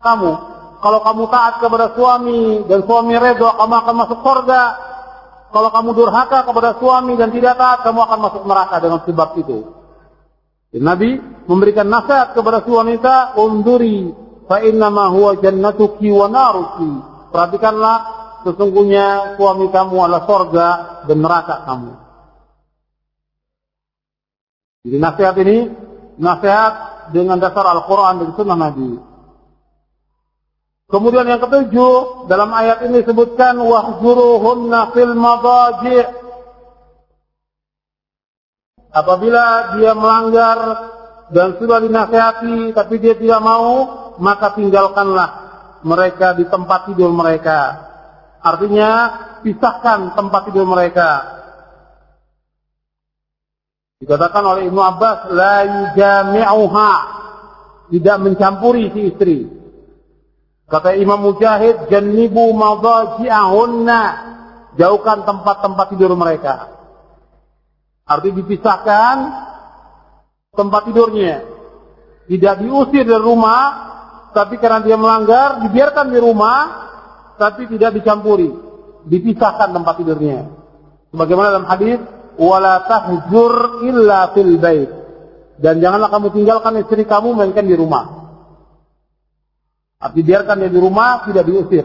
kamu. Kalau kamu taat kepada suami dan suami redha, kamu akan masuk surga. Kalau kamu durhaka kepada suami dan tidak taat, kamu akan masuk neraka dengan sebab itu. Dan Nabi memberikan nasihat kepada si wanita, "Unduri fa innama huwa jannatuki wa naruki." Perhatikanlah sesungguhnya suami kamu adalah surga dan neraka kamu. Jadi nasihat ini nasihat dengan dasar Al-Quran dan Sunnah Nabi. Kemudian yang ketujuh, dalam ayat ini disebutkan wahjuruhunna fil madaji' Apabila dia melanggar dan sudah dinasihati tapi dia tidak mau, maka tinggalkanlah mereka di tempat tidur mereka. Artinya, pisahkan tempat tidur mereka. Dikatakan oleh Ibnu Abbas, la yujami'uha, tidak mencampuri si istri. Kata Imam Mujahid, jannibu madaji'ahunna, jauhkan tempat-tempat tidur mereka. Arti dipisahkan tempat tidurnya. Tidak diusir dari rumah, tapi karena dia melanggar, dibiarkan di rumah, tapi tidak dicampuri. Dipisahkan tempat tidurnya. Sebagaimana dalam hadis, wala tahjur illa fil bait. Dan janganlah kamu tinggalkan istri kamu mainkan di rumah. Arti biarkan dia di rumah, tidak diusir.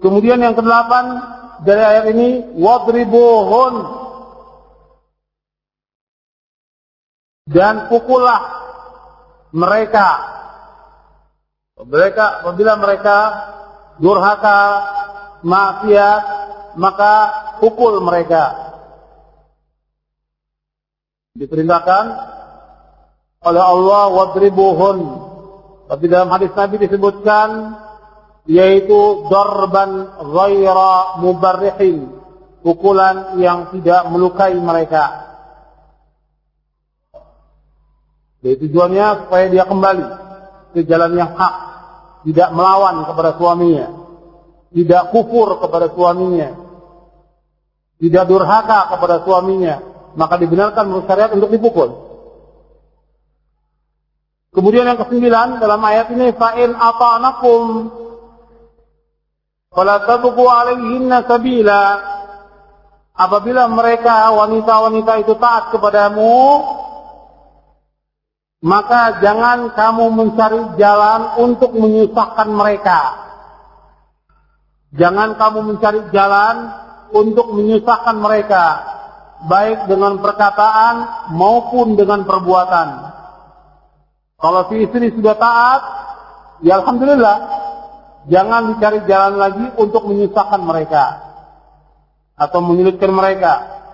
Kemudian yang kedelapan dari ayat ini, wadribuhun. Dan pukullah mereka. Mereka apabila mereka durhaka, maksiat, maka pukul mereka. Diperintahkan oleh Allah wadribuhun. Tapi dalam hadis Nabi disebutkan yaitu darban ghaira mubarrihin, pukulan yang tidak melukai mereka. Jadi tujuannya supaya dia kembali ke jalan yang hak, tidak melawan kepada suaminya, tidak kufur kepada suaminya, tidak durhaka kepada suaminya, maka dibenarkan menurut syariat untuk dipukul. Kemudian yang kesembilan dalam ayat ini fa'in ata'nakum fala tabqu 'alaihinna sabila. Apabila mereka wanita-wanita itu taat kepadamu maka jangan kamu mencari jalan untuk menyusahkan mereka. Jangan kamu mencari jalan untuk menyusahkan mereka baik dengan perkataan maupun dengan perbuatan kalau si istri sudah taat, ya Alhamdulillah. Jangan dicari jalan lagi untuk menyusahkan mereka. Atau menyulitkan mereka.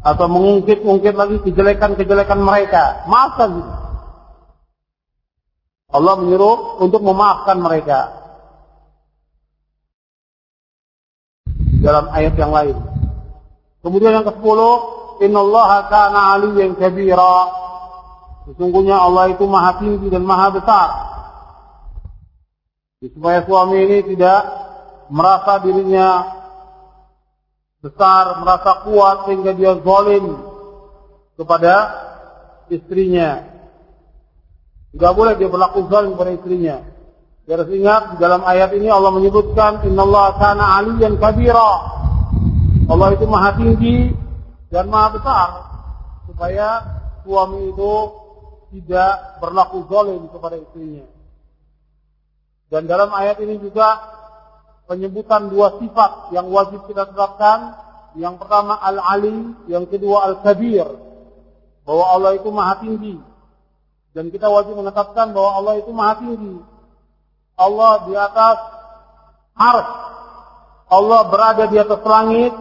Atau mengungkit-ungkit lagi kejelekan-kejelekan mereka. Maafkan. Allah menyuruh untuk memaafkan mereka. Dalam ayat yang lain. Kemudian yang ke-10, Innallaha kana aliyyan kabira. Sesungguhnya Allah itu maha tinggi dan maha besar. Supaya suami ini tidak merasa dirinya besar, merasa kuat sehingga dia zalim kepada istrinya. Tidak boleh dia berlaku zalim kepada istrinya. Dia harus ingat di dalam ayat ini Allah menyebutkan innallaha kana aliyan kabira. Allah itu maha tinggi dan maha besar supaya suami itu tidak berlaku zalim kepada istrinya. Dan dalam ayat ini juga penyebutan dua sifat yang wajib kita tetapkan. Yang pertama Al-Ali, yang kedua Al-Kabir. Bahwa Allah itu maha tinggi. Dan kita wajib menetapkan bahwa Allah itu maha tinggi. Allah di atas ars. Allah berada di atas langit.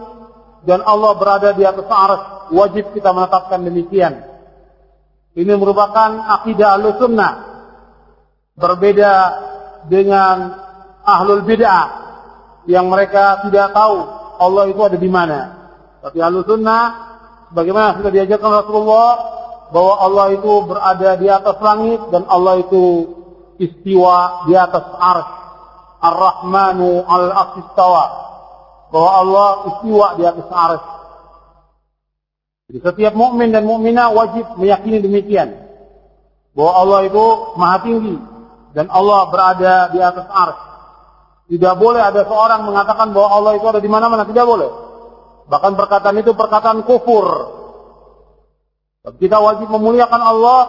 Dan Allah berada di atas ars. Wajib kita menetapkan demikian. Ini merupakan akidah ahlu sunnah. Berbeda dengan ahlul bid'ah. Yang mereka tidak tahu Allah itu ada di mana. Tapi ahlu sunnah, bagaimana sudah diajarkan Rasulullah, bahwa Allah itu berada di atas langit dan Allah itu istiwa di atas arsh. Ar-Rahmanu al-Asistawa. Bahwa Allah istiwa di atas arsh. Jadi setiap mukmin dan mukminah wajib meyakini demikian. bahwa Allah itu maha tinggi dan Allah berada di atas ars. Tidak boleh ada seorang mengatakan bahwa Allah itu ada di mana-mana, tidak boleh. Bahkan perkataan itu perkataan kufur. Kita wajib memuliakan Allah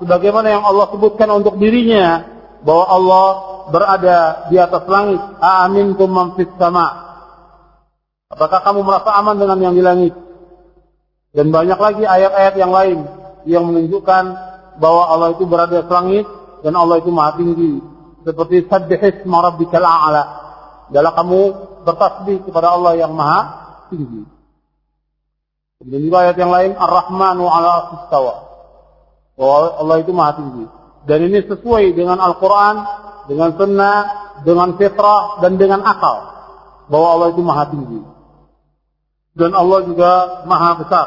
sebagaimana yang Allah sebutkan untuk dirinya bahwa Allah berada di atas langit. Aminkum man sama. Apakah kamu merasa aman dengan yang di langit? Dan banyak lagi ayat-ayat yang lain yang menunjukkan bahwa Allah itu berada di langit dan Allah itu maha tinggi. Seperti sabbihis marabbikal a'la. Adalah kamu bertasbih kepada Allah yang maha tinggi. Kemudian juga ayat yang lain Ar-Rahmanu ala istawa. Bahwa Allah itu maha tinggi. Dan ini sesuai dengan Al-Quran, dengan sunnah, dengan fitrah, dan dengan akal. Bahwa Allah itu maha tinggi. Dan Allah juga maha besar.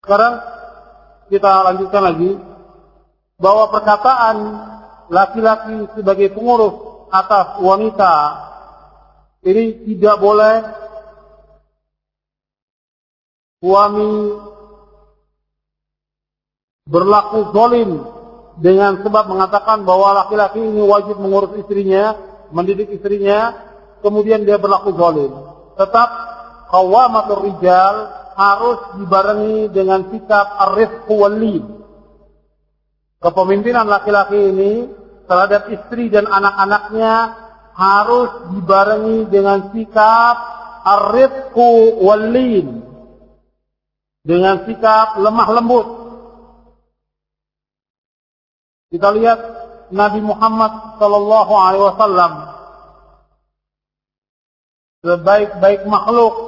Sekarang kita lanjutkan lagi bahwa perkataan laki-laki sebagai pengurus atas wanita ini tidak boleh suami berlaku zalim dengan sebab mengatakan bahwa laki-laki ini wajib mengurus istrinya, mendidik istrinya, kemudian dia berlaku zalim. Tetap qawamatur rijal harus dibarengi dengan sikap arif wali. Kepemimpinan laki-laki ini terhadap istri dan anak-anaknya harus dibarengi dengan sikap arif wali. Dengan sikap lemah lembut. Kita lihat Nabi Muhammad sallallahu alaihi wasallam sebaik-baik makhluk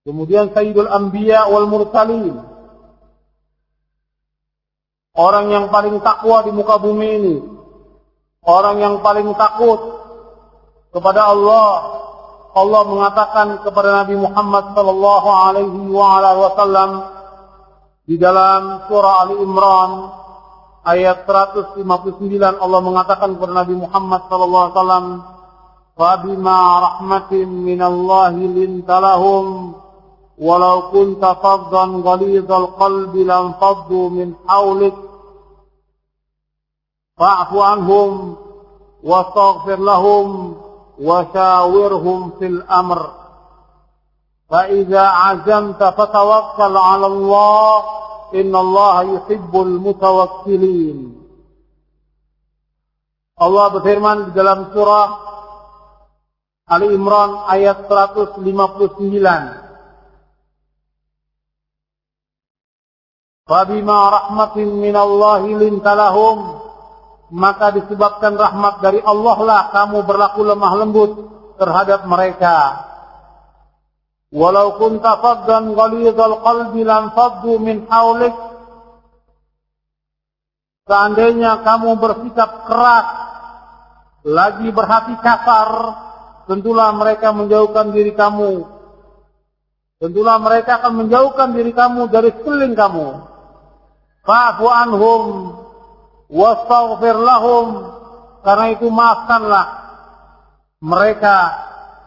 Kemudian Sayyidul Anbiya wal Mursalin. Orang yang paling takwa di muka bumi ini. Orang yang paling takut kepada Allah. Allah mengatakan kepada Nabi Muhammad sallallahu alaihi wasallam di dalam surah Ali Imran ayat 159 Allah mengatakan kepada Nabi Muhammad sallallahu alaihi wasallam "Fabima rahmatin minallahi lintalahum ولو كنت فظا غليظ القلب لانفضوا من حولك فاعف عنهم واستغفر لهم وشاورهم في الامر فاذا عزمت فتوكل على الله إن Allah yuhibbul mutawakkilin. Allah berfirman di dalam surah Ali Imran ayat 159. Fabima rahmatin min Allah lintalahum maka disebabkan rahmat dari Allah lah kamu berlaku lemah lembut terhadap mereka. Walau kunta faddan ghalidhal qalbi lam faddu min haulik. Seandainya kamu bersikap keras, lagi berhati kasar, tentulah mereka menjauhkan diri kamu. Tentulah mereka akan menjauhkan diri kamu dari sekeliling kamu. Fa'fu anhum wastaghfir lahum karena itu maafkanlah mereka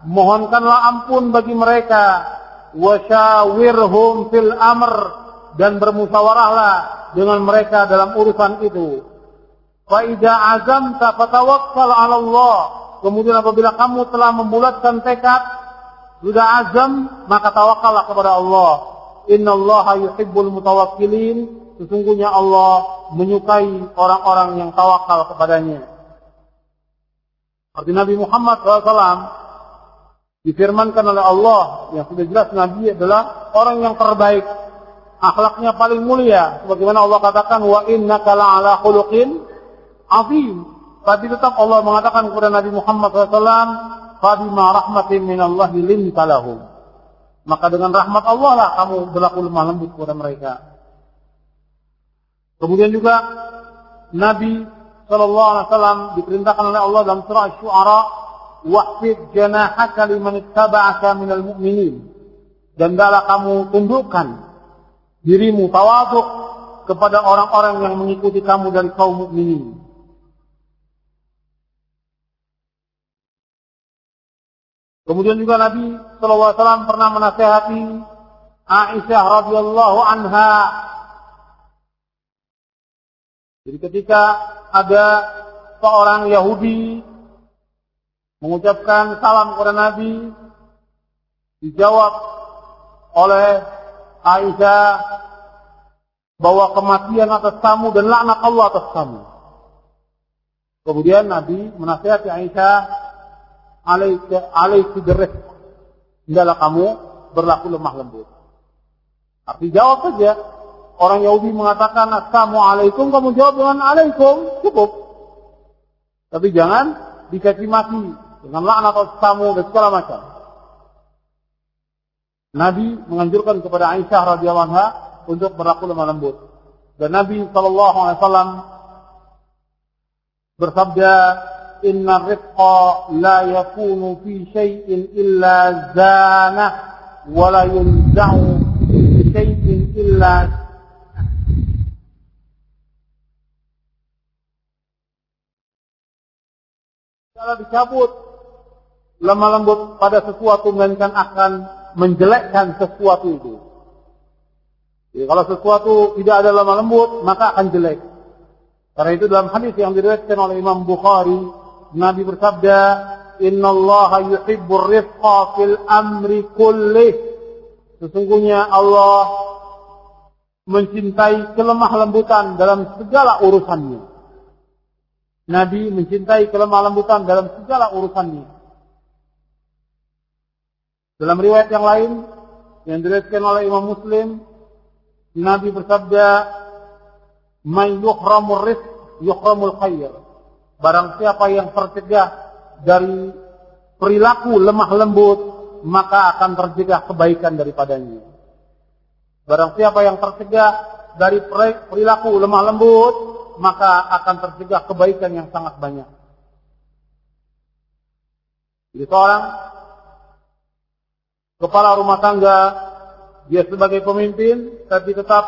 mohonkanlah ampun bagi mereka. Wasyawirhum fil amr. Dan bermusyawarahlah dengan mereka dalam urusan itu. Fa idza azamta fatawakkal 'ala Allah. Kemudian apabila kamu telah membulatkan tekad sudah azam maka tawakallah kepada Allah. Innallaha yuhibbul mutawakkilin. Sesungguhnya Allah menyukai orang-orang yang tawakal kepadanya. Seperti Nabi Muhammad SAW difirmankan oleh Allah yang sudah jelas Nabi adalah orang yang terbaik, akhlaknya paling mulia. Sebagaimana Allah katakan wa inna kala ala khuluqin azim. Tapi tetap Allah mengatakan kepada Nabi Muhammad SAW, "Fabima rahmatin minallahi lintalahum." Maka dengan rahmat Allah lah kamu berlaku lemah lembut kepada mereka. Kemudian juga Nabi Wasallam diperintahkan oleh Allah dalam surah Syuara, "Wahfid janahaka liman ittaba'aka minal mu'minin." Dan dalam kamu tundukkan dirimu tawaduk kepada orang-orang yang mengikuti kamu dari kaum mukminin. Kemudian juga Nabi Wasallam pernah menasehati Aisyah radhiyallahu anha. Jadi ketika ada seorang Yahudi mengucapkan salam kepada Nabi, dijawab oleh Aisyah bahwa kematian atas kamu dan laknat Allah atas kamu. Kemudian Nabi menasihati Aisyah, alaiki derif. Hendaklah kamu berlaku lemah lembut. Tapi jawab saja. Orang Yahudi mengatakan Assalamualaikum, kamu jawab dengan Alaikum, cukup. Tapi jangan dicaci maki dengan laknat atas kamu dan segala macam. Nabi menganjurkan kepada Aisyah radhiyallahu anha untuk berlaku lemah lembut. Dan Nabi sallallahu alaihi wasallam bersabda, "Inna rifqa la yakunu fi syai'in illa zana wa la yunza'u fi syai'in illa Kalau dicabut lemah lembut pada sesuatu melainkan akan menjelekkan sesuatu itu. Jadi kalau sesuatu tidak ada lemah lembut, maka akan jelek. Karena itu dalam hadis yang diriwayatkan oleh Imam Bukhari, Nabi bersabda, "Inna Allah yuhibbur rifqa fil amri kullih." Sesungguhnya Allah mencintai kelemah lembutan dalam segala urusannya. Nabi mencintai kelemah lembutan dalam segala urusannya. Dalam riwayat yang lain yang diriwayatkan oleh Imam Muslim, Nabi bersabda, "Man yuhramur rizq yuhramul khair." Barang siapa yang tercegah dari perilaku lemah lembut, maka akan tercegah kebaikan daripadanya. Barang siapa yang tercegah dari perilaku lemah lembut, maka akan tercegah kebaikan yang sangat banyak. Jadi seorang kepala rumah tangga, dia sebagai pemimpin, tapi tetap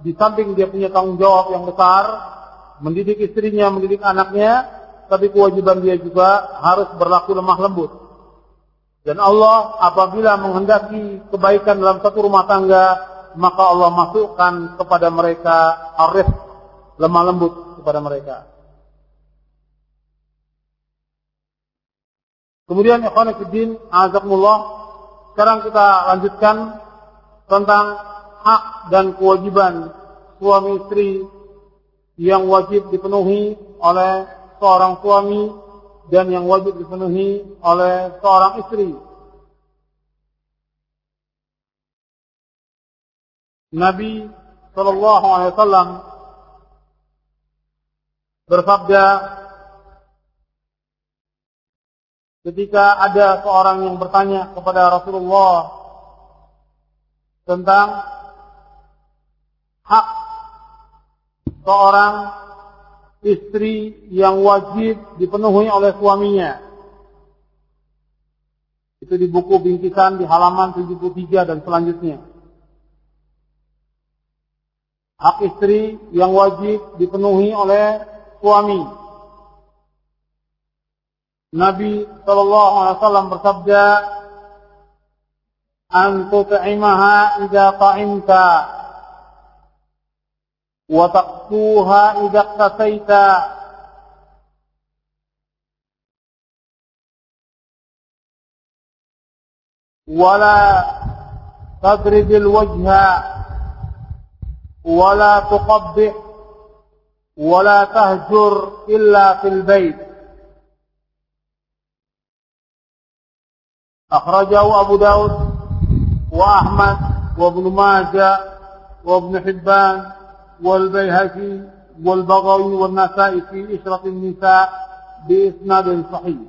di samping dia punya tanggung jawab yang besar, mendidik istrinya, mendidik anaknya, tapi kewajiban dia juga harus berlaku lemah lembut. Dan Allah apabila menghendaki kebaikan dalam satu rumah tangga, maka Allah masukkan kepada mereka arif, lemah lembut kepada mereka. Kemudian ikhwan fillah, azakumullah, sekarang kita lanjutkan tentang hak dan kewajiban suami istri yang wajib dipenuhi oleh seorang suami dan yang wajib dipenuhi oleh seorang istri. Nabi Shallallahu Alaihi Wasallam bersabda, ketika ada seorang yang bertanya kepada Rasulullah tentang hak seorang istri yang wajib dipenuhi oleh suaminya. Itu di buku bingkisan di halaman 73 dan selanjutnya. Hak istri yang wajib dipenuhi oleh suami. Nabi sallallahu alaihi wasallam bersabda, "An tut'imaha idza ta'imta wa taqsuha idza qasaita." ولا تضرب الوجه ولا تقبح ولا تهجر إلا في البيت أخرجه أبو داود وأحمد وابن ماجه وابن حبان والبيهقي والبغوي والنسائي في إشرة النساء بإسناد صحيح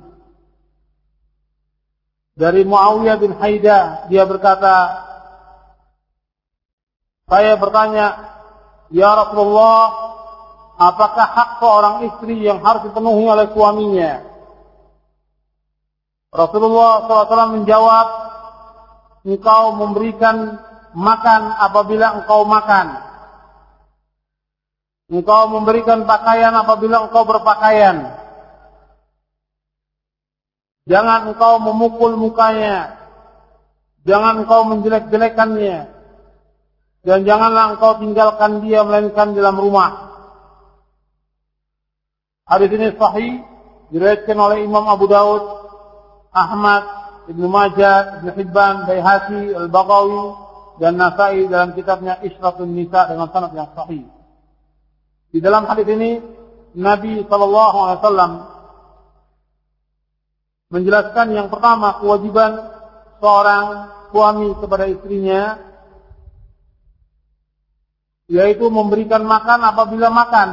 dari Muawiyah bin Haidah dia berkata saya bertanya ya Rasulullah apakah hak seorang istri yang harus dipenuhi oleh suaminya Rasulullah SAW menjawab, engkau memberikan makan apabila engkau makan. Engkau memberikan pakaian apabila engkau berpakaian. Jangan engkau memukul mukanya. Jangan engkau menjelek-jelekannya. Dan janganlah engkau tinggalkan dia melainkan dalam rumah. Hadis ini sahih diriwayatkan oleh Imam Abu Daud, Ahmad, Ibnu Majah, Ibnu Hibban, Baihaqi, Al-Baghawi dan Nasai dalam kitabnya Isratun Nisa dengan sanad yang sahih. Di dalam hadis ini Nabi sallallahu alaihi wasallam menjelaskan yang pertama kewajiban seorang suami kepada istrinya yaitu memberikan makan apabila makan.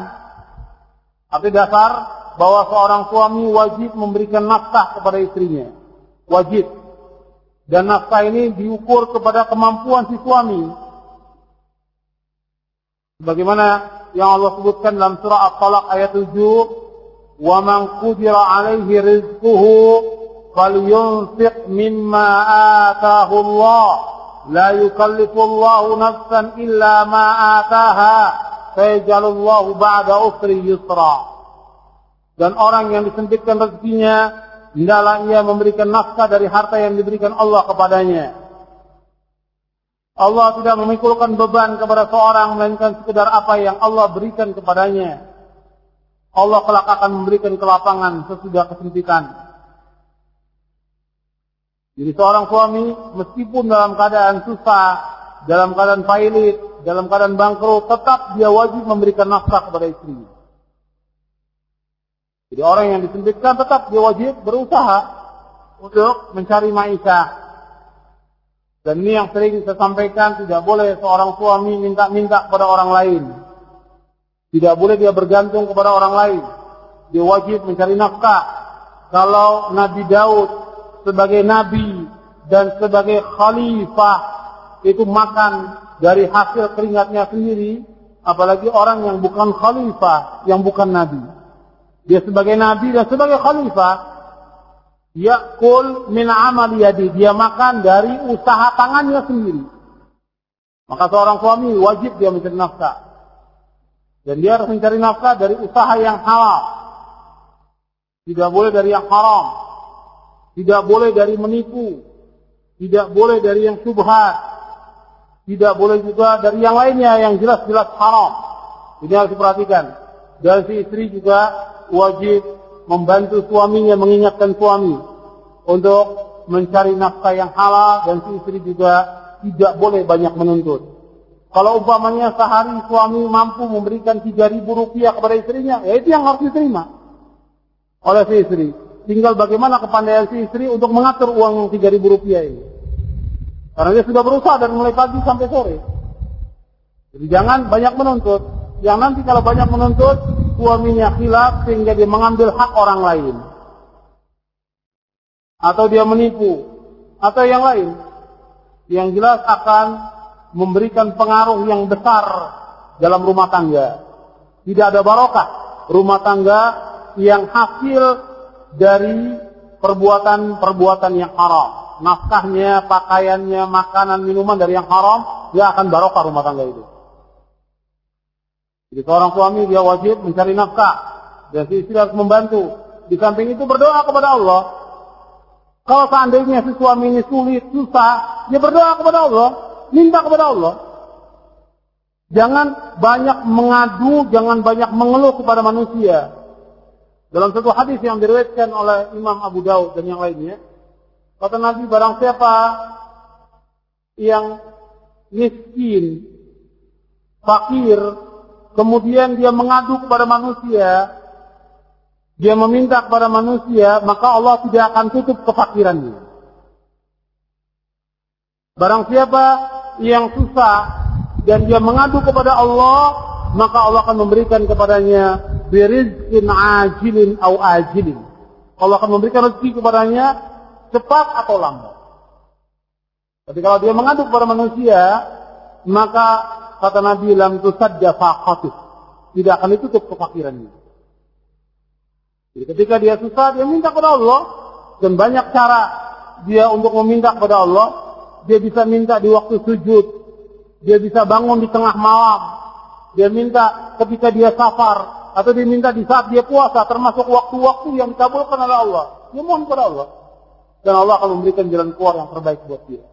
Arti dasar bahwa seorang suami wajib memberikan nafkah kepada istrinya. Wajib. Dan nafkah ini diukur kepada kemampuan si suami. bagaimana yang Allah sebutkan dalam surah At-Talaq ayat 7, وَمَنْ قُدِرَ عَلَيْهِ رِزْقُهُ فَلْيُنْفِقْ مِمَّا آتَاهُ اللَّهِ Allah, la اللَّهُ Allah إِلَّا illa ma ataaha, اللَّهُ ba'da أُسْرِ yusra." Dan orang yang disempitkan rezekinya hendaklah ia memberikan nafkah dari harta yang diberikan Allah kepadanya. Allah tidak memikulkan beban kepada seorang melainkan sekedar apa yang Allah berikan kepadanya. Allah kelak akan memberikan kelapangan sesudah kesempitan. Jadi seorang suami meskipun dalam keadaan susah, dalam keadaan pailit, dalam keadaan bangkrut, tetap dia wajib memberikan nafkah kepada istrinya. Jadi orang yang disempitkan tetap dia wajib berusaha untuk mencari maisha. Dan ini yang sering saya sampaikan, tidak boleh seorang suami minta-minta kepada orang lain. Tidak boleh dia bergantung kepada orang lain. Dia wajib mencari nafkah. Kalau Nabi Daud sebagai nabi dan sebagai khalifah itu makan dari hasil keringatnya sendiri, apalagi orang yang bukan khalifah, yang bukan nabi. Dia sebagai nabi dan sebagai khalifah, yakul min amal yadi, dia makan dari usaha tangannya sendiri. Maka seorang suami wajib dia mencari nafkah. Dan dia harus mencari nafkah dari usaha yang halal. Tidak boleh dari yang haram. Tidak boleh dari menipu. Tidak boleh dari yang subhat. Tidak boleh juga dari yang lainnya yang jelas-jelas haram. Ini harus diperhatikan. Dan si istri juga wajib membantu suaminya, mengingatkan suami untuk mencari nafkah yang halal dan si istri juga tidak boleh banyak menuntut. Kalau umpamanya sehari suami mampu memberikan 3.000 rupiah kepada istrinya, ya itu yang harus diterima oleh si istri. Tinggal bagaimana kepandaian si istri untuk mengatur uang 3000 rupiah ini. Karena dia sudah berusaha dari mulai pagi sampai sore. Jadi jangan banyak menuntut. Yang nanti kalau banyak menuntut, suaminya khilaf sehingga dia mengambil hak orang lain. Atau dia menipu. Atau yang lain. Yang jelas akan memberikan pengaruh yang besar dalam rumah tangga. Tidak ada barokah rumah tangga yang hasil dari perbuatan-perbuatan yang haram. Nafkahnya, pakaiannya, makanan, minuman dari yang haram, dia akan barokah rumah tangga itu. Jadi seorang suami dia wajib mencari nafkah dan si istri harus membantu. Di samping itu berdoa kepada Allah. Kalau seandainya si suami ini sulit, susah, dia berdoa kepada Allah, minta kepada Allah. Jangan banyak mengadu, jangan banyak mengeluh kepada manusia. Dalam satu hadis yang diriwayatkan oleh Imam Abu Daud dan yang lainnya, kata Nabi barang siapa yang miskin, fakir, kemudian dia mengadu kepada manusia, dia meminta kepada manusia, maka Allah tidak akan tutup kefakirannya. Barang siapa yang susah dan dia mengadu kepada Allah, maka Allah akan memberikan kepadanya birizkin ajilin au ajilin. Allah akan memberikan rezeki kepadanya cepat atau lambat. Tapi kalau dia mengadu kepada manusia, maka kata Nabi lam tusadda faqatih. Tidak akan ditutup kefakirannya. Jadi ketika dia susah, dia minta kepada Allah. Dan banyak cara dia untuk meminta kepada Allah. Dia bisa minta di waktu sujud. Dia bisa bangun di tengah malam. Dia minta ketika dia safar atau diminta di saat dia puasa termasuk waktu-waktu yang dikabulkan oleh Allah. Dia mohon kepada Allah. Dan Allah akan memberikan jalan keluar yang terbaik buat dia.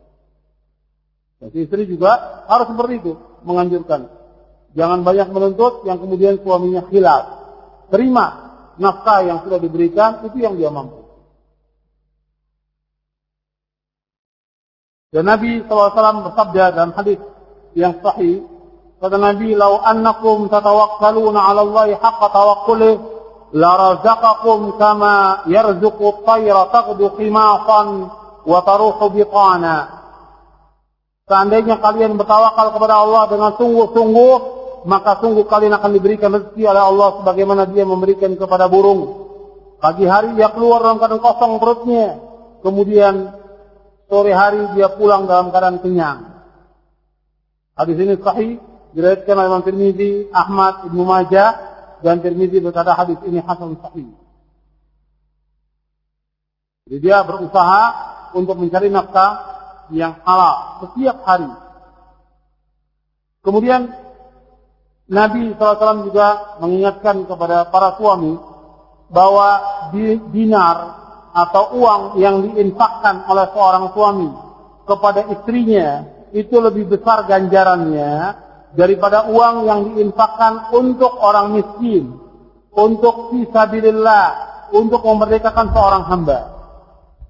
Dan istri juga harus seperti itu. Menganjurkan. Jangan banyak menuntut yang kemudian suaminya khilaf. Terima nafkah yang sudah diberikan, itu yang dia mampu. Dan Nabi SAW bersabda dalam hadis yang sahih, kata Nabi, "Lau annakum tatawakkaluna 'ala Allah haqqa tawakkulih, la razaqakum kama yarzuqu at-tayra taghdu khimasan wa taruhu bitana." Seandainya kalian bertawakal kepada Allah dengan sungguh-sungguh, maka sungguh kalian akan diberikan rezeki oleh Allah sebagaimana Dia memberikan kepada burung. Pagi hari dia keluar dalam keadaan kosong perutnya, kemudian sore hari dia pulang dalam keadaan kenyang. Hadis ini sahih diriwayatkan oleh Imam Tirmizi, Ahmad, Ibnu Majah dan Tirmizi berkata hadis ini hasan sahih. Jadi dia berusaha untuk mencari nafkah yang halal setiap hari. Kemudian Nabi SAW juga mengingatkan kepada para suami bahwa dinar atau uang yang diinfakkan oleh seorang suami kepada istrinya itu lebih besar ganjarannya daripada uang yang diinfakkan untuk orang miskin, untuk fisabilillah, untuk memerdekakan seorang hamba.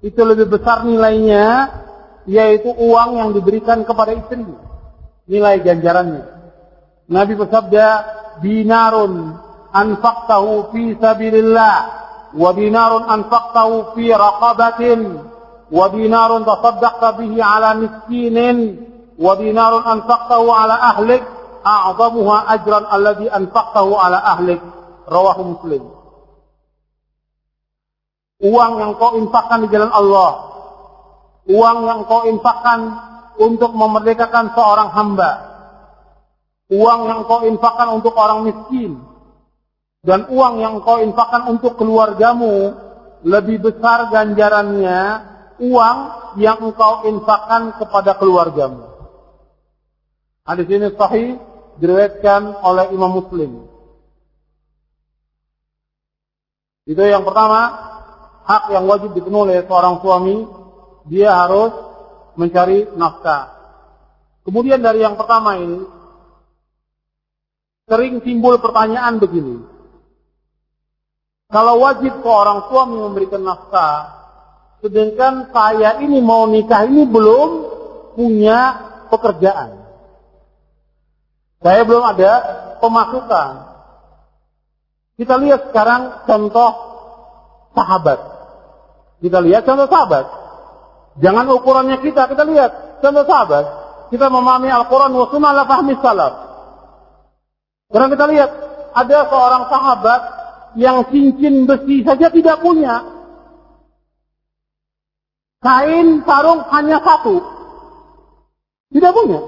Itu lebih besar nilainya yaitu uang yang diberikan kepada istrinya. Nilai ganjarannya. Nabi bersabda, dinarun anfaqtahu fi sabilillah wa dinarun anfaqtahu fi raqabatin wa dinarun tasaddaqta bihi ala miskinin wa dinarun anfaqtahu ala ahlik a'zamuha ajran alladhi anfaqtahu ala ahlik rawahu muslim uang yang kau infakkan di jalan Allah uang yang kau infakkan untuk memerdekakan seorang hamba, uang yang kau infakkan untuk orang miskin, dan uang yang kau infakkan untuk keluargamu lebih besar ganjarannya uang yang engkau infakkan kepada keluargamu. Hadis ini sahih diriwayatkan oleh Imam Muslim. Itu yang pertama, hak yang wajib dipenuhi oleh seorang suami dia harus mencari nafkah. Kemudian dari yang pertama ini, sering timbul pertanyaan begini. Kalau wajib seorang suami memberikan nafkah, sedangkan saya ini mau nikah ini belum punya pekerjaan. Saya belum ada pemasukan. Kita lihat sekarang contoh sahabat. Kita lihat contoh sahabat. Jangan ukurannya kita, kita lihat. Contoh sahabat, kita memahami Al-Quran wa sunnah fahmi salaf. Sekarang kita lihat, ada seorang sahabat yang cincin besi saja tidak punya. Kain sarung hanya satu. Tidak punya.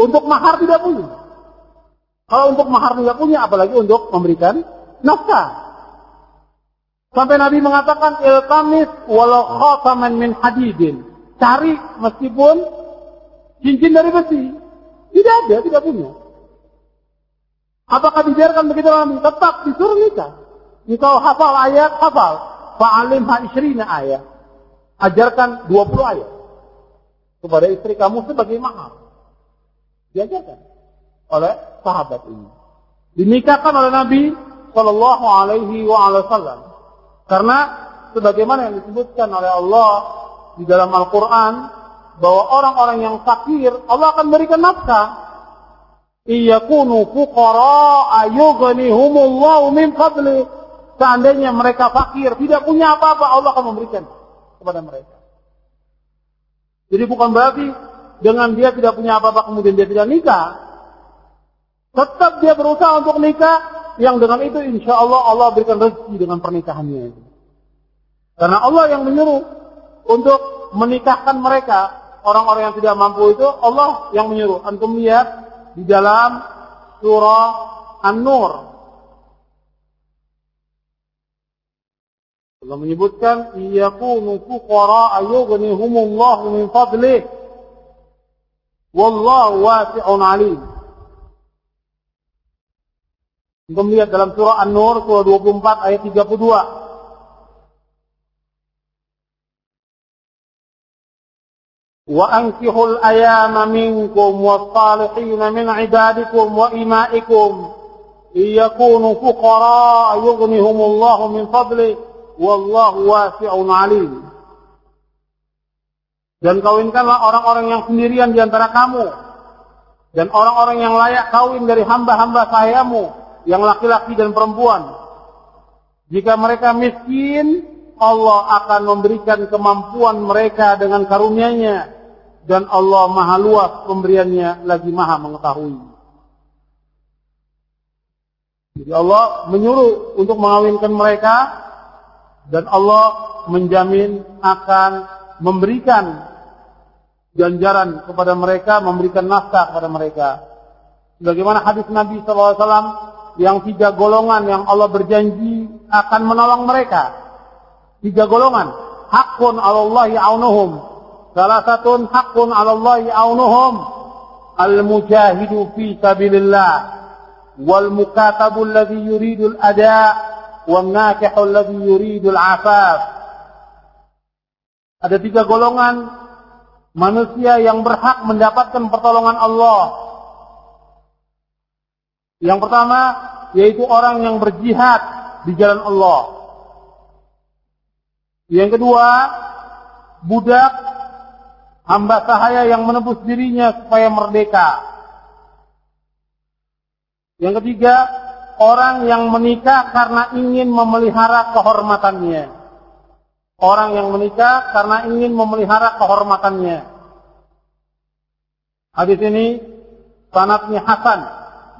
Untuk mahar tidak punya. Kalau untuk mahar tidak punya, apalagi untuk memberikan nafkah. Sampai Nabi mengatakan iltamis walau khataman min hadidin. Cari meskipun cincin dari besi. Tidak ada, tidak punya. Apakah dibiarkan begitu lama? Tetap disuruh nikah. Engkau hafal ayat, hafal. Fa'alim isrina ayat. Ajarkan 20 ayat. Kepada istri kamu sebagai mahal. Diajarkan oleh sahabat ini. Dinikahkan oleh Nabi Shallallahu Alaihi Wasallam. Karena sebagaimana yang disebutkan oleh Allah di dalam Al-Quran, bahwa orang-orang yang fakir, Allah akan berikan nafkah. Iyakunu fuqara ayughnihumullahu min fadli. Seandainya mereka fakir, tidak punya apa-apa, Allah akan memberikan kepada mereka. Jadi bukan berarti dengan dia tidak punya apa-apa kemudian dia tidak nikah. Tetap dia berusaha untuk nikah, yang dengan itu insya Allah Allah berikan rezeki dengan pernikahannya itu. Karena Allah yang menyuruh untuk menikahkan mereka orang-orang yang tidak mampu itu Allah yang menyuruh. Antum lihat di dalam surah An-Nur. Allah menyebutkan iyakunu fuqara ayughnihumullahu min fadlih wallahu wasi'un alim. Kita melihat dalam surah An-Nur surah 24 ayat 32. وأنكحوا الأيام منكم والصالحين من عبادكم وإمائكم إن يكونوا فقراء يغنهم الله من فضله والله واسع عليم Dan kawinkanlah orang-orang yang sendirian di antara kamu. Dan orang-orang yang layak kawin dari hamba-hamba sayamu. yang laki-laki dan perempuan. Jika mereka miskin, Allah akan memberikan kemampuan mereka dengan karunia-Nya dan Allah Maha luas pemberiannya lagi Maha mengetahui. Jadi Allah menyuruh untuk mengawinkan mereka dan Allah menjamin akan memberikan ganjaran kepada mereka, memberikan nafkah kepada mereka. Bagaimana hadis Nabi SAW yang tiga golongan yang Allah berjanji akan menolong mereka. Tiga golongan. Hakun Allah ya'unuhum Salah satu hakun 'ala Allah aunuhum al-mujahidu fi sabilillah wal mukatabu alladhi yuridu al-ada' wan nakihu alladhi yuridu al-afaf. Ada tiga golongan manusia yang berhak mendapatkan pertolongan Allah. Yang pertama yaitu orang yang berjihad di jalan Allah. Yang kedua, budak hamba sahaya yang menebus dirinya supaya merdeka. Yang ketiga, orang yang menikah karena ingin memelihara kehormatannya. Orang yang menikah karena ingin memelihara kehormatannya. Hadis ini sanatnya Hasan,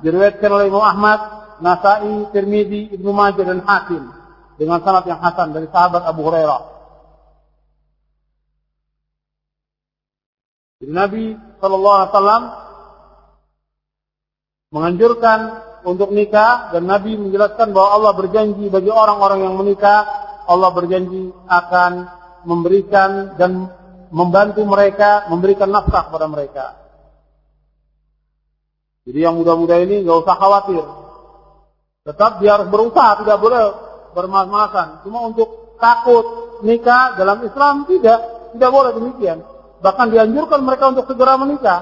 diriwayatkan oleh Imam Ahmad, Nasai, Tirmidzi, Ibnu Majah dan Hakim dengan sanad yang hasan dari sahabat Abu Hurairah. Jadi Nabi Shallallahu Alaihi Wasallam menganjurkan untuk nikah dan Nabi menjelaskan bahwa Allah berjanji bagi orang-orang yang menikah, Allah berjanji akan memberikan dan membantu mereka, memberikan nafkah kepada mereka. Jadi yang muda-muda ini nggak usah khawatir. Tetap dia harus berusaha, tidak boleh bermas-masan. Cuma untuk takut nikah dalam Islam tidak, tidak boleh demikian. Bahkan dianjurkan mereka untuk segera menikah.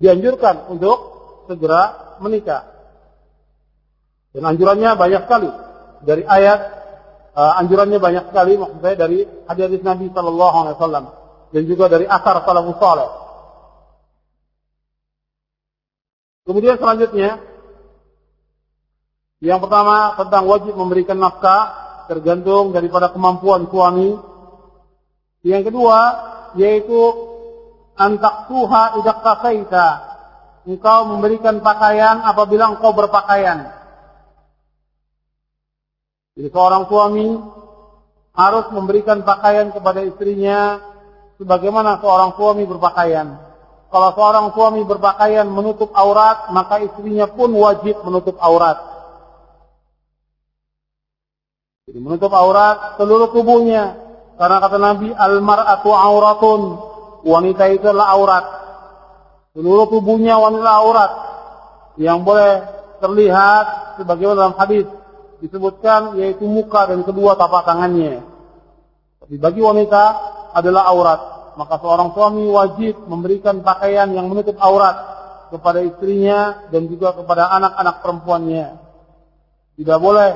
Dianjurkan untuk segera menikah. Dan anjurannya banyak sekali. Dari ayat, uh, anjurannya banyak sekali, maksud saya dari hadis Nabi Sallallahu Alaihi Wasallam dan juga dari asar salafus saleh. Kemudian selanjutnya, yang pertama tentang wajib memberikan nafkah tergantung daripada kemampuan suami. Yang kedua, yaitu antak tuha idak kasaita. Engkau memberikan pakaian apabila engkau berpakaian. Jadi seorang suami harus memberikan pakaian kepada istrinya sebagaimana seorang suami berpakaian. Kalau seorang suami berpakaian menutup aurat, maka istrinya pun wajib menutup aurat. Jadi menutup aurat seluruh tubuhnya, karena kata Nabi, al-mar'atu auratun. Wanita itu adalah aurat. Seluruh tubuhnya wanita aurat. Yang boleh terlihat sebagaimana dalam hadis disebutkan yaitu muka dan kedua tapak tangannya. Tapi bagi wanita adalah aurat. Maka seorang suami wajib memberikan pakaian yang menutup aurat kepada istrinya dan juga kepada anak-anak perempuannya. Tidak boleh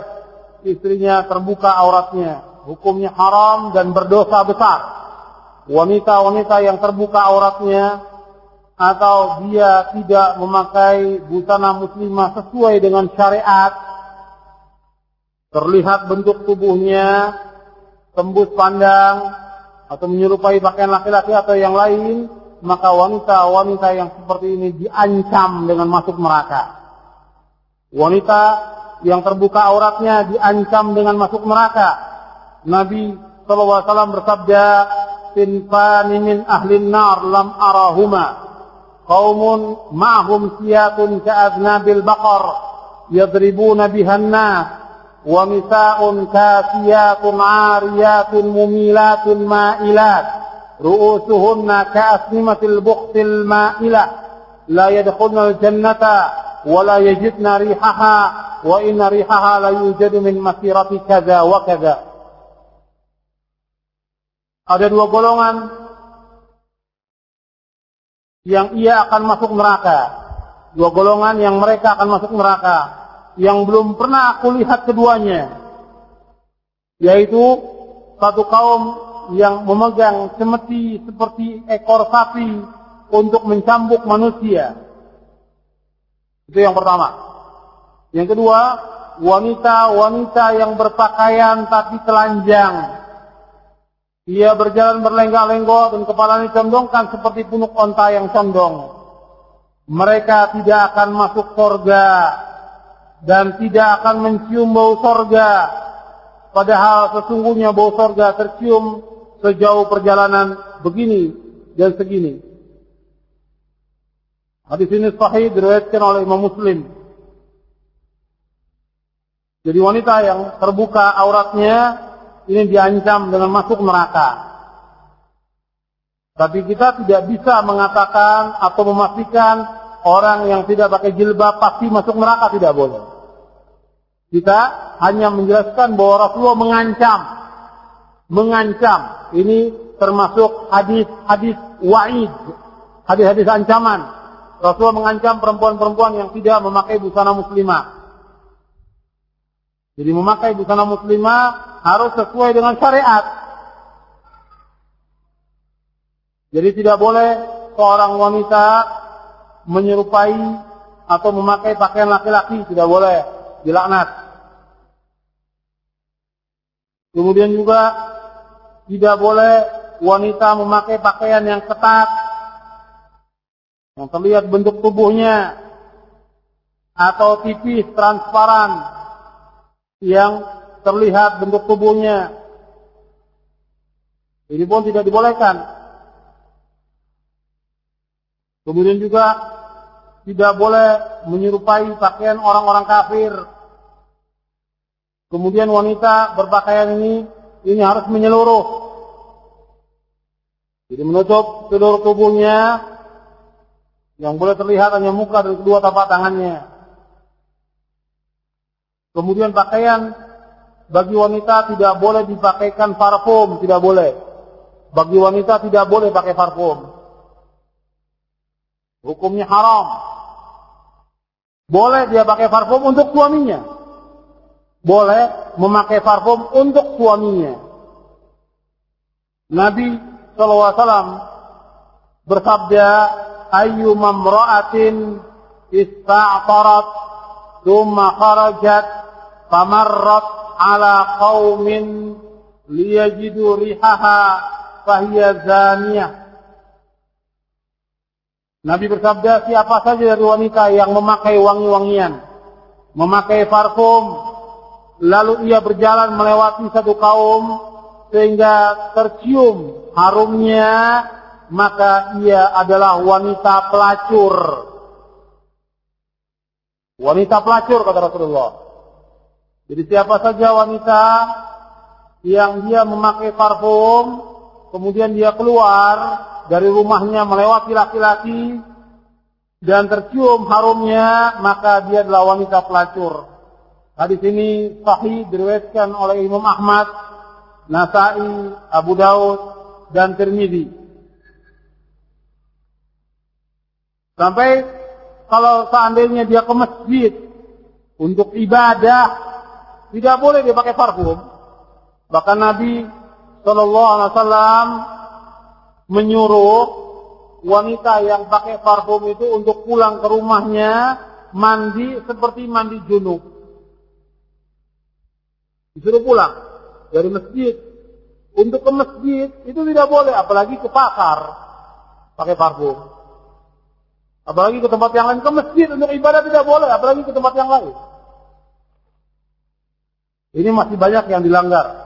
istrinya terbuka auratnya hukumnya haram dan berdosa besar. Wanita-wanita yang terbuka auratnya atau dia tidak memakai busana muslimah sesuai dengan syariat, terlihat bentuk tubuhnya, tembus pandang, atau menyerupai pakaian laki-laki atau yang lain, maka wanita-wanita yang seperti ini diancam dengan masuk neraka. Wanita yang terbuka auratnya diancam dengan masuk neraka Nabi SAW bersabda, Sinfani min ahlin nar lam arahuma. Qaumun ma'hum siyatun ka'adnabil baqar. Yadribuna bihan nas. Mumilatun ma'ilat. Ru'usuhunna ka'asnimatil bukhtil ma'ilah. La yadkhulna al-jannata. Wa la yajidna rihaha. Wa inna rihaha la yujadu min masirati kaza wa kaza. Ada dua golongan yang ia akan masuk neraka. Dua golongan yang mereka akan masuk neraka. Yang belum pernah aku lihat keduanya. Yaitu satu kaum yang memegang semeti seperti ekor sapi untuk mencambuk manusia. Itu yang pertama. Yang kedua, wanita-wanita yang berpakaian tapi telanjang. Ia berjalan berlenggak-lenggok dan kepalanya condongkan seperti punuk onta yang condong. Mereka tidak akan masuk sorga dan tidak akan mencium bau sorga. Padahal sesungguhnya bau sorga tercium sejauh perjalanan begini dan segini. Hadis ini sahih diriwayatkan oleh Imam Muslim. Jadi wanita yang terbuka auratnya ini diancam dengan masuk neraka. Tapi kita tidak bisa mengatakan atau memastikan orang yang tidak pakai jilbab pasti masuk neraka tidak boleh. Kita hanya menjelaskan bahwa Rasulullah mengancam, mengancam. Ini termasuk hadis-hadis wa'id, hadis-hadis ancaman. Rasulullah mengancam perempuan-perempuan yang tidak memakai busana muslimah. Jadi memakai busana muslimah harus sesuai dengan syariat. Jadi tidak boleh seorang wanita menyerupai atau memakai pakaian laki-laki, tidak boleh dilaknat. Kemudian juga tidak boleh wanita memakai pakaian yang ketat, yang terlihat bentuk tubuhnya, atau tipis, transparan, yang terlihat bentuk tubuhnya. Ini pun tidak dibolehkan. Kemudian juga tidak boleh menyerupai pakaian orang-orang kafir. Kemudian wanita berpakaian ini ini harus menyeluruh. Jadi menutup seluruh tubuhnya yang boleh terlihat hanya muka dan kedua tapak tangannya. Kemudian pakaian bagi wanita tidak boleh dipakaikan parfum, tidak boleh. Bagi wanita tidak boleh pakai parfum. Hukumnya haram. Boleh dia pakai parfum untuk suaminya. Boleh memakai parfum untuk suaminya. Nabi SAW bersabda, Ayu mamra'atin ista'tarat, thumma kharajat, famarrat ala qaumin liyajidu rihaha fahiya zaniyah. Nabi bersabda, siapa saja dari wanita yang memakai wangi-wangian, memakai parfum, lalu ia berjalan melewati satu kaum sehingga tercium harumnya, maka ia adalah wanita pelacur. Wanita pelacur kata Rasulullah. Jadi siapa saja wanita yang dia memakai parfum, kemudian dia keluar dari rumahnya melewati laki-laki dan tercium harumnya, maka dia adalah wanita pelacur. Hadis ini sahih diriwayatkan oleh Imam Ahmad, Nasai, Abu Daud, dan Tirmidzi. Sampai kalau seandainya dia ke masjid untuk ibadah, tidak boleh dia pakai parfum. Bahkan Nabi Shallallahu Alaihi Wasallam menyuruh wanita yang pakai parfum itu untuk pulang ke rumahnya mandi seperti mandi junub. Disuruh pulang dari masjid. Untuk ke masjid itu tidak boleh, apalagi ke pasar pakai parfum. Apalagi ke tempat yang lain ke masjid untuk ibadah tidak boleh, apalagi ke tempat yang lain. Ini masih banyak yang dilanggar.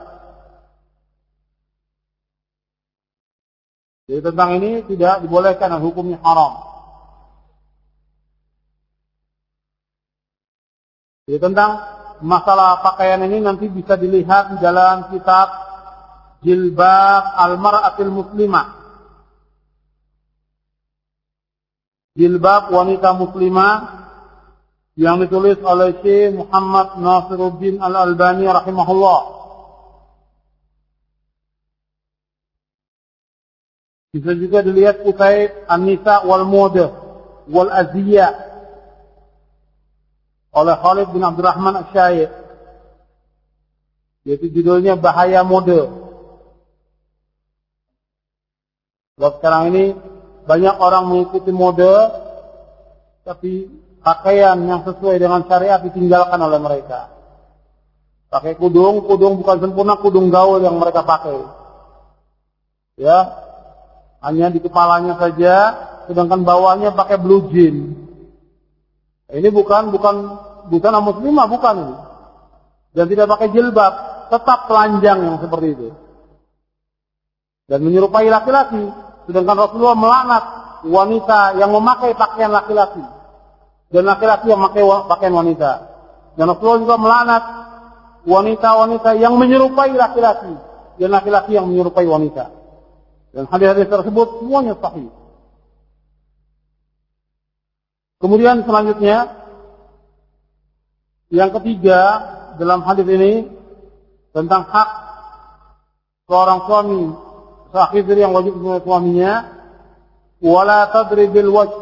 Jadi tentang ini tidak dibolehkan dan hukumnya haram. Jadi tentang masalah pakaian ini nanti bisa dilihat di dalam kitab Jilbab Al-Mar'atil Muslimah. Jilbab wanita muslimah yang ditulis oleh Syekh Muhammad Nasiruddin Al-Albani rahimahullah. Bisa juga dilihat Kutaib An-Nisa wal Mode wal Aziyah oleh Khalid bin Abdurrahman Asyair. Yaitu judulnya Bahaya Mode. Sebab sekarang ini banyak orang mengikuti mode, tapi pakaian yang sesuai dengan syariat ditinggalkan oleh mereka. Pakai kudung, kudung bukan sempurna, kudung gaul yang mereka pakai. Ya, hanya di kepalanya saja, sedangkan bawahnya pakai blue jean. Ini bukan bukan bukan muslimah bukan ini. Dan tidak pakai jilbab, tetap telanjang yang seperti itu. Dan menyerupai laki-laki, sedangkan Rasulullah melaknat wanita yang memakai pakaian laki-laki dan laki-laki yang memakai pakaian wanita. Dan Rasulullah juga melaknat wanita-wanita yang menyerupai laki-laki dan laki-laki yang menyerupai wanita. Dan hadis-hadis tersebut semuanya sahih. Kemudian selanjutnya yang ketiga dalam hadis ini tentang hak seorang suami sahih yang wajib kepada suaminya wala tadribil wajh.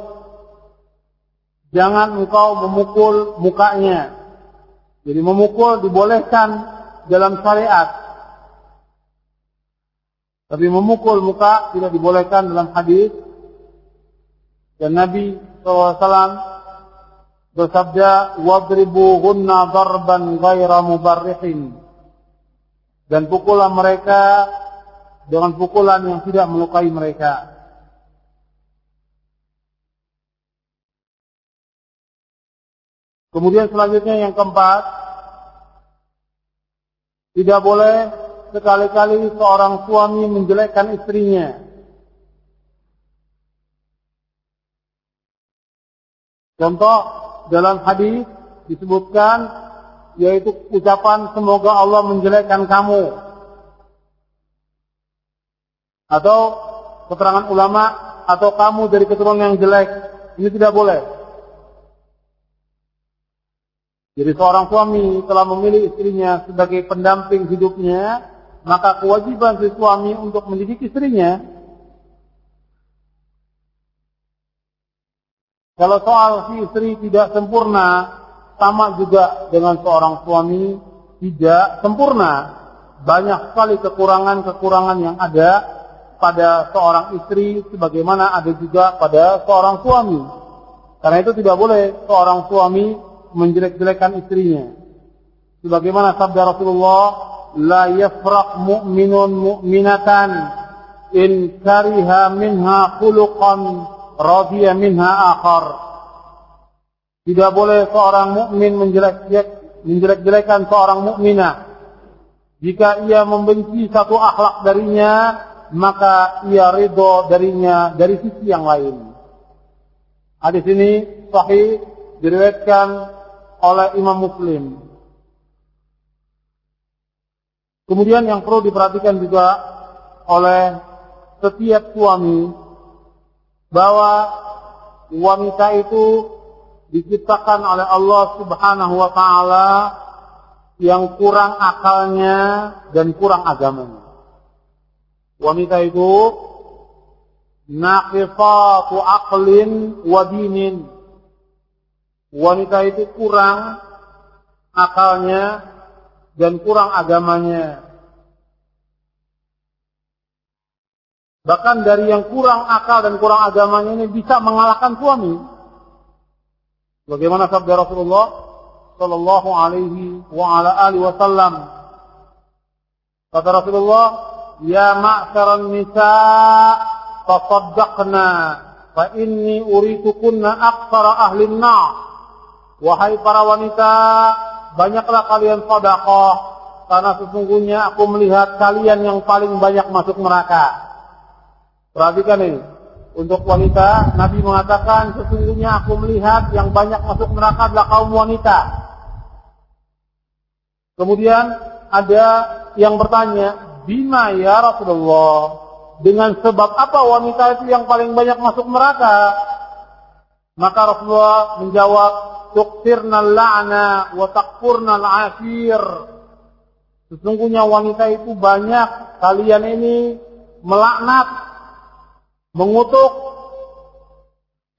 Jangan engkau memukul mukanya. Jadi memukul dibolehkan dalam syariat tapi memukul muka tidak dibolehkan dalam hadis. Dan Nabi SAW bersabda, "Wadribuhunna darban ghaira mubarrihin." Dan pukulan mereka dengan pukulan yang tidak melukai mereka. Kemudian selanjutnya yang keempat, tidak boleh sekali-kali seorang suami menjelekkan istrinya. Contoh dalam hadis disebutkan yaitu ucapan semoga Allah menjelekkan kamu. Atau keterangan ulama atau kamu dari keturunan yang jelek. Ini tidak boleh. Jadi seorang suami telah memilih istrinya sebagai pendamping hidupnya, maka kewajiban si suami untuk mendidik istrinya kalau soal si istri tidak sempurna sama juga dengan seorang suami tidak sempurna. Banyak sekali kekurangan-kekurangan yang ada pada seorang istri sebagaimana ada juga pada seorang suami. Karena itu tidak boleh seorang suami menjelek-jelekan istrinya. Sebagaimana sabda Rasulullah la yafraq mu'minun mu'minatan in kariha minha khuluqan radiya minha akhar. Tidak boleh seorang mukmin menjelek-jelek menjelek-jelekan seorang mukminah. Jika ia membenci satu akhlak darinya, maka ia ridho darinya dari sisi yang lain. Hadis ini sahih diriwayatkan oleh Imam Muslim. Kemudian yang perlu diperhatikan juga oleh setiap suami bahwa wanita itu diciptakan oleh Allah Subhanahu wa taala yang kurang akalnya dan kurang agamanya. Wanita itu naqifatu aqlin wa. Wanita itu kurang akalnya dan kurang agamanya. Bahkan dari yang kurang akal dan kurang agamanya ini bisa mengalahkan suami. Bagaimana sabda Rasulullah sallallahu alaihi wa ala alihi wasallam. Kata Rasulullah, "Ya ma'syaran nisa, tasaddaqna fa inni uritukunna aktsara ahli an Wahai para wanita, banyaklah kalian sedekah karena sesungguhnya aku melihat kalian yang paling banyak masuk neraka. Perhatikan ini. Untuk wanita, Nabi mengatakan sesungguhnya aku melihat yang banyak masuk neraka adalah kaum wanita. Kemudian ada yang bertanya, Bima ya Rasulullah? Dengan sebab apa wanita itu yang paling banyak masuk neraka? Maka Rasulullah menjawab, tuktirna la'na wa takfurna al-afir. Sesungguhnya wanita itu banyak kalian ini melaknat mengutuk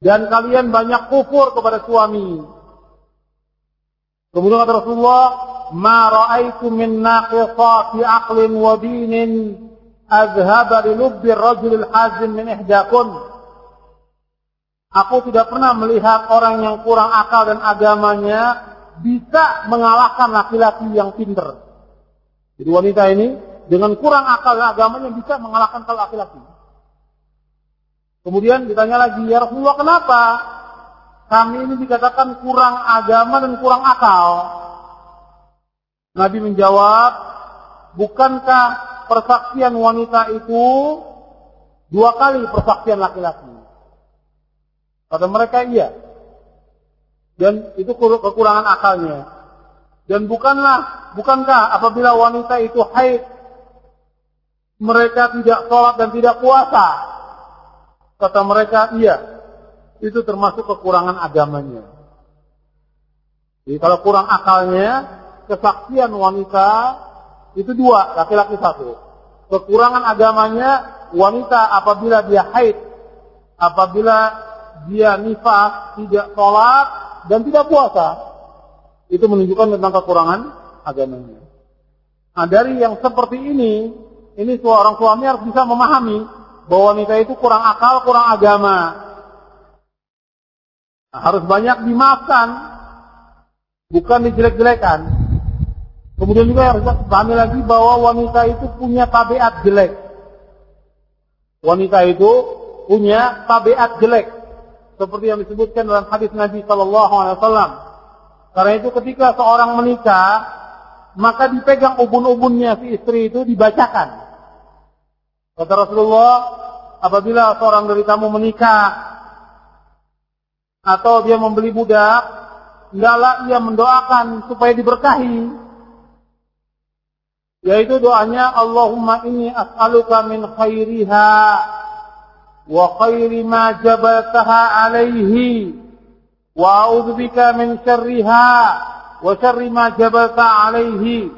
dan kalian banyak kufur kepada suami. Kemudian kata Rasulullah, "Ma ra'aitu min naqisati aqlin wa dinin azhaba li lubbi ar-rajul al-hazim min ihdakun." Aku tidak pernah melihat orang yang kurang akal dan agamanya bisa mengalahkan laki-laki yang pinter. Jadi wanita ini dengan kurang akal dan agamanya bisa mengalahkan kalau laki-laki. Kemudian ditanya lagi, ya Rasulullah kenapa kami ini dikatakan kurang agama dan kurang akal? Nabi menjawab, bukankah persaksian wanita itu dua kali persaksian laki-laki? Kata mereka iya. Dan itu kekurangan akalnya. Dan bukanlah, bukankah apabila wanita itu haid, mereka tidak sholat dan tidak puasa? Kata mereka iya. Itu termasuk kekurangan agamanya. Jadi kalau kurang akalnya, kesaksian wanita itu dua, laki-laki satu. Kekurangan agamanya, wanita apabila dia haid, apabila dia nifas, tidak sholat, dan tidak puasa, itu menunjukkan tentang kekurangan agamanya. Nah, dari yang seperti ini, ini seorang suami harus bisa memahami bahwa wanita itu kurang akal, kurang agama. Nah, harus banyak dimaafkan, bukan dijelek-jelekan. Kemudian juga harus pahami lagi bahwa wanita itu punya tabiat jelek. Wanita itu punya tabiat jelek seperti yang disebutkan dalam hadis Nabi Shallallahu Alaihi Wasallam. Karena itu ketika seorang menikah, maka dipegang ubun-ubunnya si istri itu dibacakan. Kata Rasulullah, apabila seorang dari kamu menikah atau dia membeli budak, hendaklah ia mendoakan supaya diberkahi. Yaitu doanya Allahumma inni as'aluka min khairiha وخير ما جبلتها عليه وأعوذ بك من شرها وشر ما جبلت عليه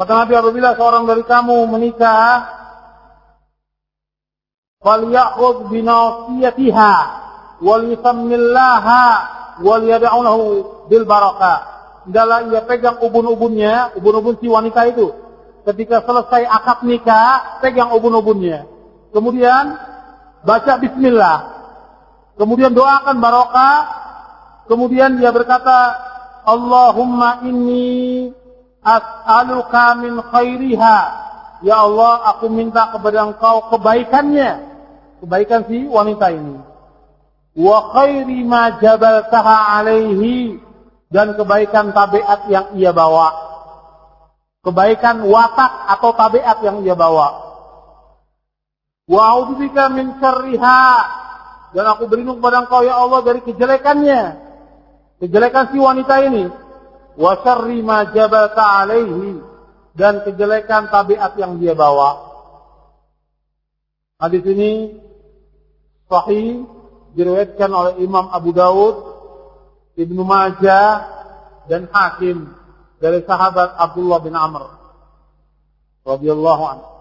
Kata Nabi apabila seorang dari kamu menikah, falyakhudh binasiyatiha wal yusammillaha wal yad'unahu bil barakah. Hendaklah ia pegang ubun-ubunnya, ubun-ubun si wanita itu. Ketika selesai akad nikah, pegang ubun-ubunnya. Kemudian baca bismillah. Kemudian doakan barokah. Kemudian dia berkata, Allahumma inni as'aluka min khairiha. Ya Allah, aku minta kepada engkau kebaikannya. Kebaikan si wanita ini. Wa khairi ma jabaltaha alaihi. Dan kebaikan tabiat yang ia bawa. Kebaikan watak atau tabiat yang ia bawa. Wa a'udzubika min syarriha. Dan aku berlindung kepada Engkau ya Allah dari kejelekannya. Kejelekan si wanita ini. Wa syarri ma jabalta alaihi dan kejelekan tabiat yang dia bawa. Hadis ini sahih diriwayatkan oleh Imam Abu Dawud, Ibnu Majah dan Hakim dari sahabat Abdullah bin Amr radhiyallahu anhu.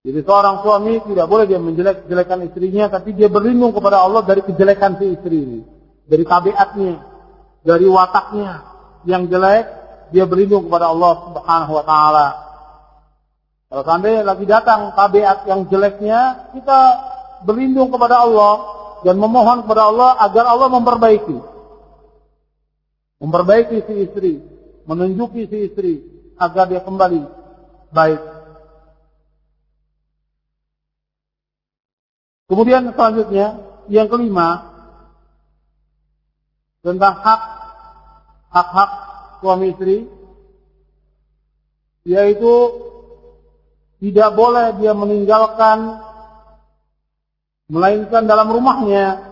Jadi seorang suami tidak boleh dia menjelek-jelekan istrinya, tapi dia berlindung kepada Allah dari kejelekan si istri ini. Dari tabiatnya, dari wataknya yang jelek, dia berlindung kepada Allah subhanahu wa ta'ala. Kalau seandainya lagi datang tabiat yang jeleknya, kita berlindung kepada Allah dan memohon kepada Allah agar Allah memperbaiki. Memperbaiki si istri, menunjuki si istri agar dia kembali baik Kemudian selanjutnya yang kelima tentang hak hak-hak suami istri yaitu tidak boleh dia meninggalkan melainkan dalam rumahnya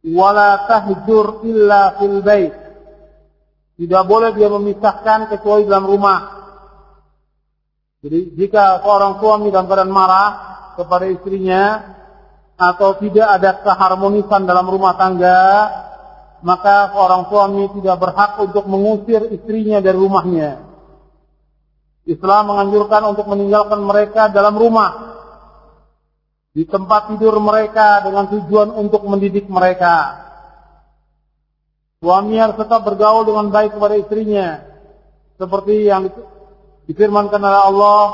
wala tahjur illa fil bait. Tidak boleh dia memisahkan kecuali dalam rumah. Jadi jika seorang suami dalam keadaan marah kepada istrinya atau tidak ada keharmonisan dalam rumah tangga, maka seorang suami tidak berhak untuk mengusir istrinya dari rumahnya. Islam menganjurkan untuk meninggalkan mereka dalam rumah. Di tempat tidur mereka dengan tujuan untuk mendidik mereka. Suami harus tetap bergaul dengan baik kepada istrinya. Seperti yang difirmankan oleh Allah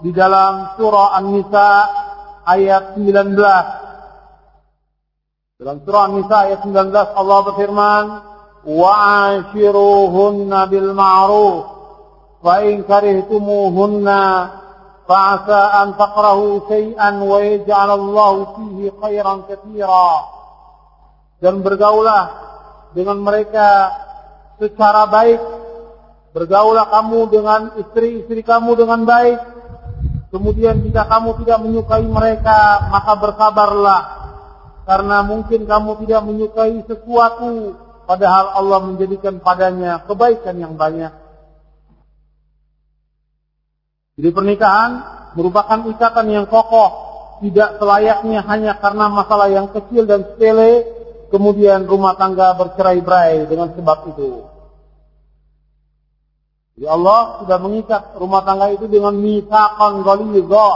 di dalam surah An-Nisa ayat 19. Dalam surah An-Nisa ayat 19 Allah berfirman, "Wa'ashiruhunna bil ma'ruf wa in karihtumuhunna fa'asa an taqrahu shay'an wa yaj'alallahu fihi khairan katsira." Dan bergaulah dengan mereka secara baik. Bergaulah kamu dengan istri-istri kamu dengan baik. Kemudian jika kamu tidak menyukai mereka, maka bersabarlah. Karena mungkin kamu tidak menyukai sesuatu, padahal Allah menjadikan padanya kebaikan yang banyak. Jadi pernikahan merupakan ikatan yang kokoh, tidak selayaknya hanya karena masalah yang kecil dan sepele, kemudian rumah tangga bercerai-berai dengan sebab itu. Jadi Allah sudah mengikat rumah tangga itu dengan misaqan ghalidha,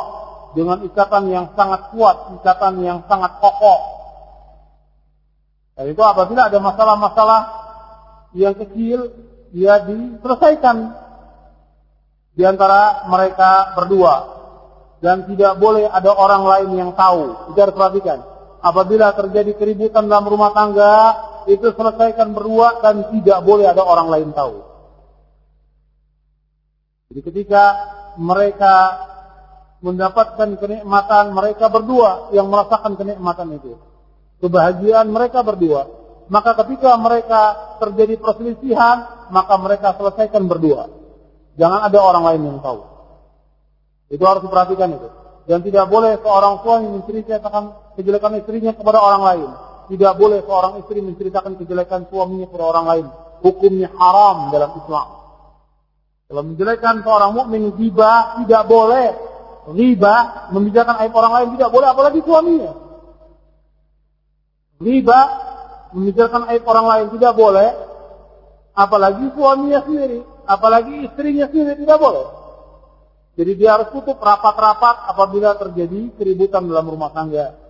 dengan ikatan yang sangat kuat, ikatan yang sangat kokoh. Dan itu apabila ada masalah-masalah yang kecil, dia diselesaikan di antara mereka berdua. Dan tidak boleh ada orang lain yang tahu. Itu harus perhatikan. Apabila terjadi keributan dalam rumah tangga, itu selesaikan berdua dan tidak boleh ada orang lain tahu. Jadi ketika mereka mendapatkan kenikmatan mereka berdua yang merasakan kenikmatan itu. Kebahagiaan mereka berdua. Maka ketika mereka terjadi perselisihan, maka mereka selesaikan berdua. Jangan ada orang lain yang tahu. Itu harus diperhatikan itu. Dan tidak boleh seorang suami menceritakan kejelekan istrinya kepada orang lain. Tidak boleh seorang istri menceritakan kejelekan suaminya kepada orang lain. Hukumnya haram dalam Islam. Kalau menjelekkan seorang mukmin riba tidak boleh. Riba membicarakan aib orang lain tidak boleh apalagi suaminya. Riba membicarakan aib orang lain tidak boleh apalagi suaminya sendiri, apalagi istrinya sendiri tidak boleh. Jadi dia harus tutup rapat-rapat apabila terjadi keributan dalam rumah tangga.